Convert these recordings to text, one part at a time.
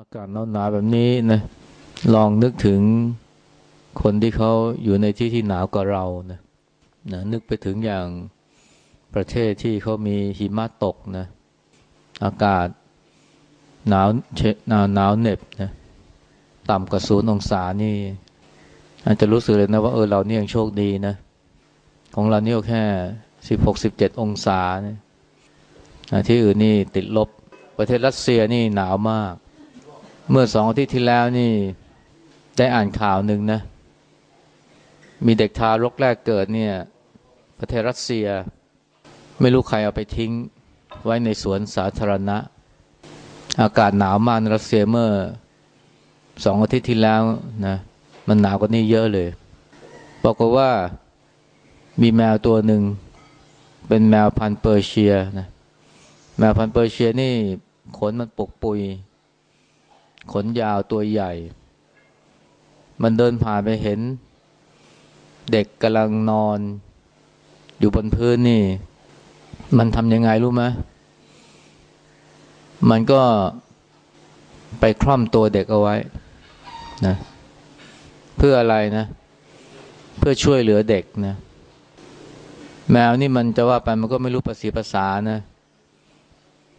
อากาศหนาวๆแบบนี้นะลองนึกถึงคนที่เขาอยู่ในที่ที่หนาวกว่าเรานะนะนึกไปถึงอย่างประเทศที่เขามีหิมะตกนะอากาศหนาวหนาวหนาวเหน็บนะต่ำกว่าศูนย์องศานี่ อาจจะรู้สึกเลยนะว่าเออเราเนี่ยยังโชคดีนะ ของเราเนี่ยแค่สิบหกสิบเจ็ดองศานี่ที่อื่นนี่ติดลบประเทศรัสเซียนี่หนาวมาก เมื่อสองอาทิตย์ที่แล้วนี่ได้อ่านข่าวหนึ่งนะ มีเด็กทารกแรกเกิดเนี่ย ประเทศรัสเซีย ไม่รู้ใครเอาไปทิ้งไว้ในสวนสาธารณะ อากาศหนาวมากในรัสเซียเมื่อสองอาทิตย์ที่แล้วนะมันหนาวกว่านี้เยอะเลยบอกว่ามีแมวตัวหนึ่ง เป็นแมวพันธุ์เปอร์เซียนะแมวพันธุ์เปอร์เซียนี่ขนมันปกปุย ขนยาวตัวใหญ่ มันเดินผ่านไปเห็น เด็กกำลังนอน อยู่บนพื้นนี่ มันทำยังไงรู้ไหมมันก็ไปคล่อมตัวเด็กเอาไว้นะเพื่ออะไรนะ เพื่อช่วยเหลือเด็กนะ แมวนี่มันจะว่าไปมันก็ไม่รู้ภาษีภาษานะ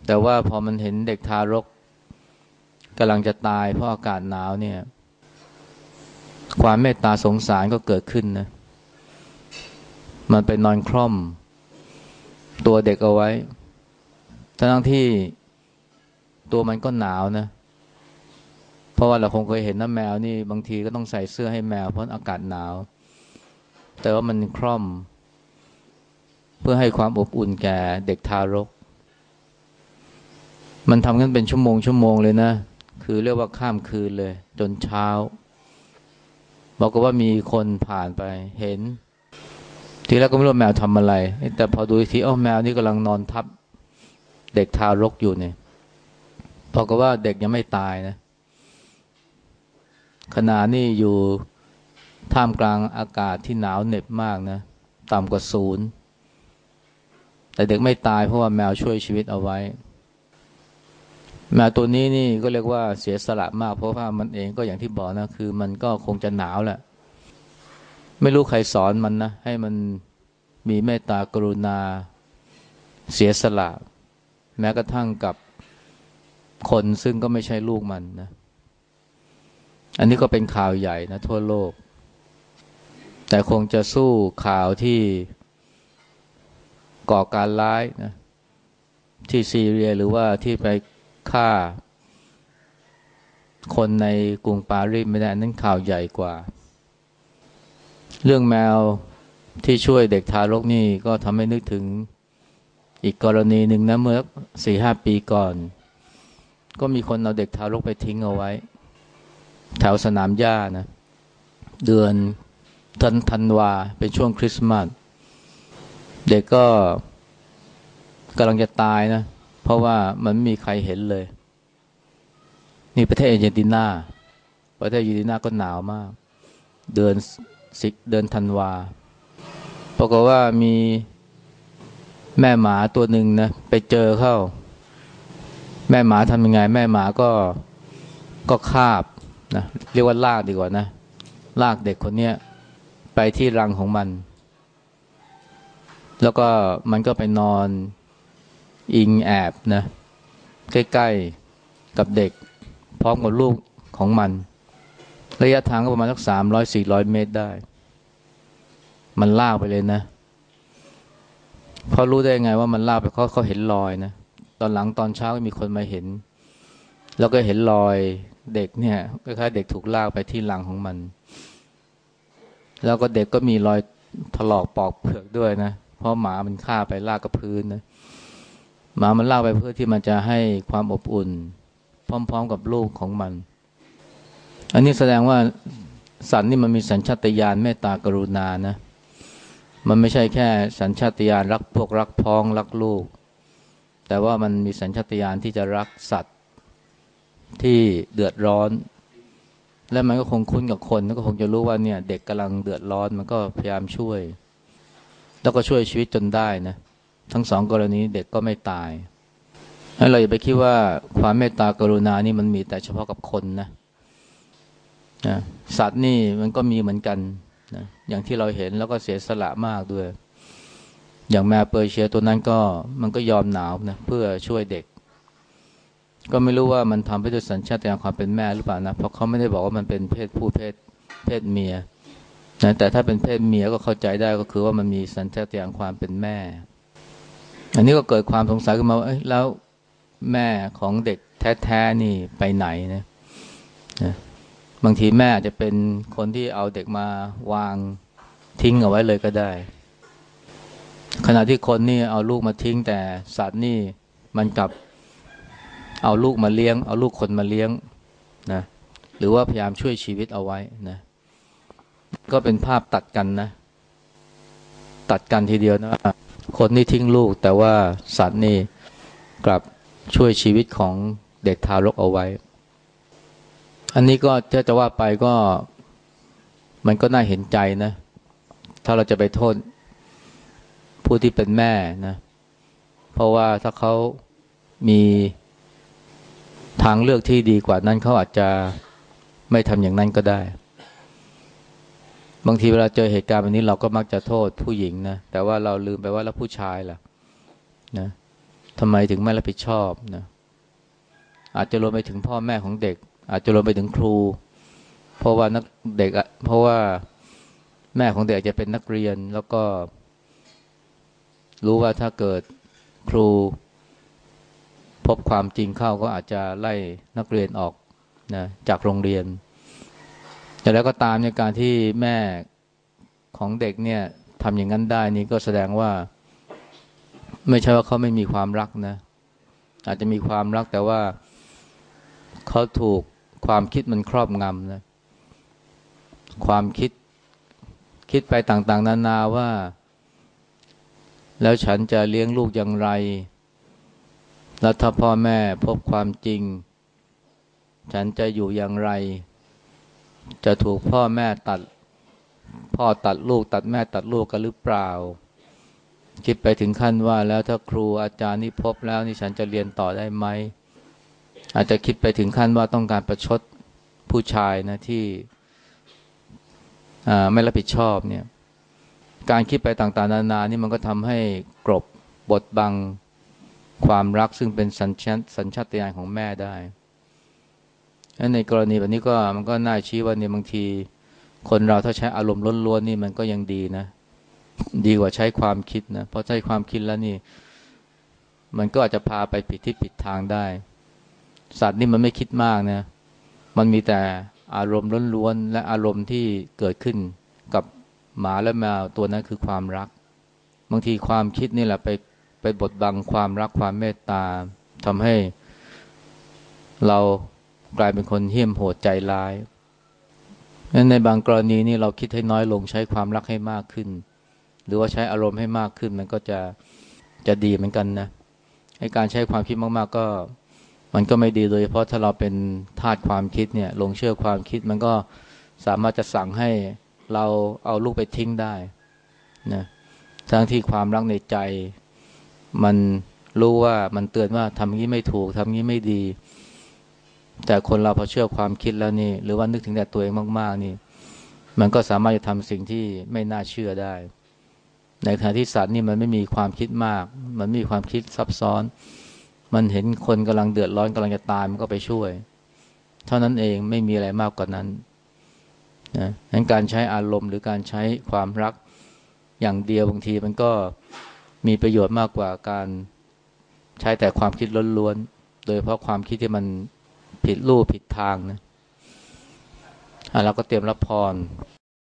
แต่ว่าพอมันเห็นเด็กทารก กำลังจะตายเพราะอากาศหนาวเนี่ย ความเมตตาสงสารก็เกิดขึ้นนะ มันไปนอนคล่อม ตัวเด็กเอาไว้ทั้งที่ตัวมันก็หนาวนะ เพราะว่าเราคงเคยเห็นน้าแมวนี่ บางทีก็ต้องใส่เสื้อให้แมวเพราะอากาศหนาว แต่ว่ามันคล่อม เพื่อให้ความอบอุ่นแก่เด็กทารก มันทำกันเป็นชั่วโมงชั่วโมงเลยนะ คือเรียกว่าข้ามคืนเลย จนเช้า บอกว่ามีคนผ่านไปเห็น ทีแรกก็ไม่รู้แมวทำอะไร แต่พอดูทีอ้อแมวนี่กำลังนอนทับ เด็กทารกอยู่เนี่ยบอกว่าเด็กยังไม่ตายนะขณะนี้อยู่ท่ามกลางอากาศที่หนาวเหน็บมากนะต่ำกว่าศูนย์แต่เด็กไม่ตายเพราะว่าแมวช่วยชีวิตเอาไว้ มวตัวนี้นี่ก็เรียกว่าเสียสละมาก เพราะว่ามันเองก็อย่างที่บอกนะคือ มันก็คงจะหนาวแหละ ไม่รู้ใครสอนมันนะ ให้มันมีเมตตากรุณา เสียสละ แม้กระทั่งกับคนซึ่งก็ไม่ใช่ลูกมันนะ อันนี้ก็เป็นข่าวใหญ่นะ ทั่วโลก แต่คงจะสู้ข่าวที่ก่อการร้ายนะ ที่ซีเรียหรือว่าที่ไป ฆ่า คนในกรุงปารีสไม่ได้นั่นข่าวใหญ่กว่า เรื่องแมวที่ช่วยเด็กทารกนี่ก็ทำให้นึกถึงอีกกรณีหนึ่งนะเมื่อสี่ห้าปีก่อน ก็มีคนเอาเด็กทารกไปทิ้งเอาไว้ แถวสนามหญ้านะ เดือนธันธันวาเป็นช่วงคริสต์มาสเด็กก็กำลังจะตายนะ เพราะว่ามันไม่มีใครเห็นเลย นี่ประเทศอาร์เจนตินา ประเทศอาร์เจนตินาก็หนาวมาก เดือนสิเดือนธันวาปรากฏว่ามีแม่หมาตัวหนึ่งนะไปเจอเข้า แม่หมาทำยังไง แม่หมาก็ก็คาบนะเรียกว่าลากดีกว่านะ ลากเด็กคนเนี้ยไปที่รังของมัน แล้วก็มันก็ไปนอน อิงแอบนะใกล้ๆกับเด็ก พร้อมกับลูกของมัน ระยะทางก็ประมาณสักสามร้อยสี่ร้อยเมตรได้ มันลากไปเลยนะเขารู้ได้ไงว่ามันลากไปเขาเขาเห็นรอยนะตอนหลังตอนเช้าก็มีคนมาเห็น แล้วก็เห็นรอยเด็กเนี่ยคล้ายๆเด็กถูกลากไปที่หลังของมัน แล้วก็เด็กก็มีรอยถลอกปอกเปลือกด้วยนะเพราะหมามันฆ่าไปลากกับพื้นนะ หมามันเล่าไปเพื่อที่มันจะให้ความอบอุ่น พร้อมๆกับลูกของมัน อันนี้แสดงว่าสัตว์นี่มันมีสัญชาตญาณเมตตากรุณานะ มันไม่ใช่แค่สัญชาตญาณรักพวกรักพ้องรักลูก แต่ว่ามันมีสัญชาตญาณที่จะรักสัตว์ที่เดือดร้อน และมันก็คงคุ้นกับคนแล้วก็คงจะรู้ว่าเนี่ย เด็กกำลังเดือดร้อนมันก็พยายามช่วย แล้วก็ช่วยชีวิตจนได้นะ ทั้งสองกรณีเด็กก็ไม่ตายเราอย่าไปคิดว่าความเมตตากรุณานี่มันมีแต่เฉพาะกับคนนะนะสัตว์นี่มันก็มีเหมือนกันนะอย่างที่เราเห็นแล้วก็เสียสละมากด้วย อย่างแมวเปอร์เชียตัวนั้นก็มันก็ยอมหนาวนะเพื่อช่วยเด็ก ก็ไม่รู้ว่ามันทำไปด้วยสัญชาตญาณความเป็นแม่หรือเปล่านะเพราะเขาไม่ได้บอกว่ามันเป็นเพศผู้เพศเพศเมียนะแต่ถ้าเป็นเพศเมียก็เข้าใจได้ก็คือว่ามันมีสัญชาตญาณความเป็นแม่ อันนี้ก็เกิดความสงสัยขึ้นมาว่าแล้วแม่ของเด็กแท้ๆนี่ไปไหนนะนะบางทีแม่อาจจะเป็นคนที่เอาเด็กมาวางทิ้งเอาไว้เลยก็ได้ ขณะที่คนนี่เอาลูกมาทิ้ง แต่สัตว์นี่มันกลับเอาลูกมาเลี้ยง เอาลูกคนมาเลี้ยงนะหรือว่าพยายามช่วยชีวิตเอาไว้นะก็เป็นภาพตัดกันนะ ตัดกันทีเดียวนะ คนนี่ทิ้งลูก แต่ว่าสัตว์นี่กลับช่วยชีวิตของเด็กทารกเอาไว้ อันนี้ก็ถ้าจะว่าไปก็มันก็น่าเห็นใจนะ ถ้าเราจะไปโทษผู้ที่เป็นแม่นะ เพราะว่าถ้าเขามีทางเลือกที่ดีกว่านั้นเขาอาจจะไม่ทำอย่างนั้นก็ได้ บางทีเวลาเจอเหตุการณ์แบบนี้เราก็มักจะโทษผู้หญิงนะแต่ว่าเราลืมไปว่าแล้วผู้ชายล่ะนะทำไมถึงไม่รับผิดชอบนะอาจจะรวมไปถึงพ่อแม่ของเด็ก อาจจะรวมไปถึงครู เพราะว่านักเด็กเพราะว่าแม่ของเด็กจะเป็นนักเรียนแล้วก็ รู้ว่าถ้าเกิดครู พบความจริงเข้าก็อาจจะไล่นักเรียนออกนะจากโรงเรียน แต่แล้วก็ตามในการที่แม่ของเด็กเนี่ยทำอย่างนั้นได้นี่ก็แสดงว่า ไม่ใช่ว่าเขาไม่มีความรักนะ อาจจะมีความรักแต่ว่าเขาถูกความคิดมันครอบงำนะความคิดคิดไปต่าง ๆ นานาว่า แล้วฉันจะเลี้ยงลูกอย่างไร แล้วถ้าพ่อแม่พบความจริง ฉันจะอยู่อย่างไร จะถูกพ่อแม่ตัด พ่อตัดลูกตัดแม่ตัดลูกกันหรือเปล่า คิดไปถึงขั้นว่าแล้วถ้าครูอาจารย์นี่พบแล้วนี่ฉันจะเรียนต่อได้ไหม อาจจะคิดไปถึงขั้นว่าต้องการประชดผู้ชายนะที่ไม่รับผิดชอบเนี่ย การคิดไปต่างๆ นานานี่มันก็ทำให้กรบบทบังความรักซึ่งเป็นสัญชาตสัญชาตญาณของแม่ได้ ในกรณีแบบนี้ก็มันก็น่าชี้ว่าเนี่ยบางที คนเราถ้าใช้อารมณ์ล้วนๆนี่มันก็ยังดีนะ ดีกว่าใช้ความคิดนะ เพราะใช้ความคิดแล้วนี่ มันก็อาจจะพาไปผิดทิศผิดทางได้ สัตว์นี่มันไม่คิดมากนะ มันมีแต่อารมณ์ล้วนๆและอารมณ์ที่เกิดขึ้นกับหมาและแมวตัวนั้นคือความรัก บางทีความคิดนี่แหละไปไปบดบังความรักความเมตตาทำให้เรา กลายเป็นคนเหี้ยมโหดใจร้ายนั้นในบางกรณีนี่เราคิดให้น้อยลงใช้ความรักให้มากขึ้น หรือว่าใช้อารมณ์ให้มากขึ้น มันก็จะจะดีเหมือนกันนะให้การใช้ความคิดมากๆก็ มันก็ไม่ดีโดยเฉพาะถ้าเราเป็นทาสความคิดเนี่ยลงเชื่อความคิดมันก็สามารถจะสั่งให้เราเอาลูกไปทิ้งได้นะทั้งที่ความรักในใจ มันรู้ว่ามันเตือนว่าทำงี้ไม่ถูกทำงี้ไม่ดี แต่คนเราพอเชื่อความคิดแล้วนี่ หรือว่านึกถึงแต่ตัวเองมาก ๆ นี่ มันก็สามารถจะทำสิ่งที่ไม่น่าเชื่อได้ ในขณะที่สัตว์นี่มันไม่มีความคิดมาก มันไม่มีความคิดซับซ้อน มันเห็นคนกำลังเดือดร้อนกำลังจะตายมันก็ไปช่วย เท่านั้นเองไม่มีอะไรมากกว่านั้นนะงั้นการใช้อารมณ์หรือการใช้ความรักอย่างเดียวบางทีมันก็มีประโยชน์มากกว่าการใช้แต่ความคิดล้วนๆ โดยเพราะความคิดที่มัน ผิดรูปผิดทางนะอะเราก็เตรียมรับพร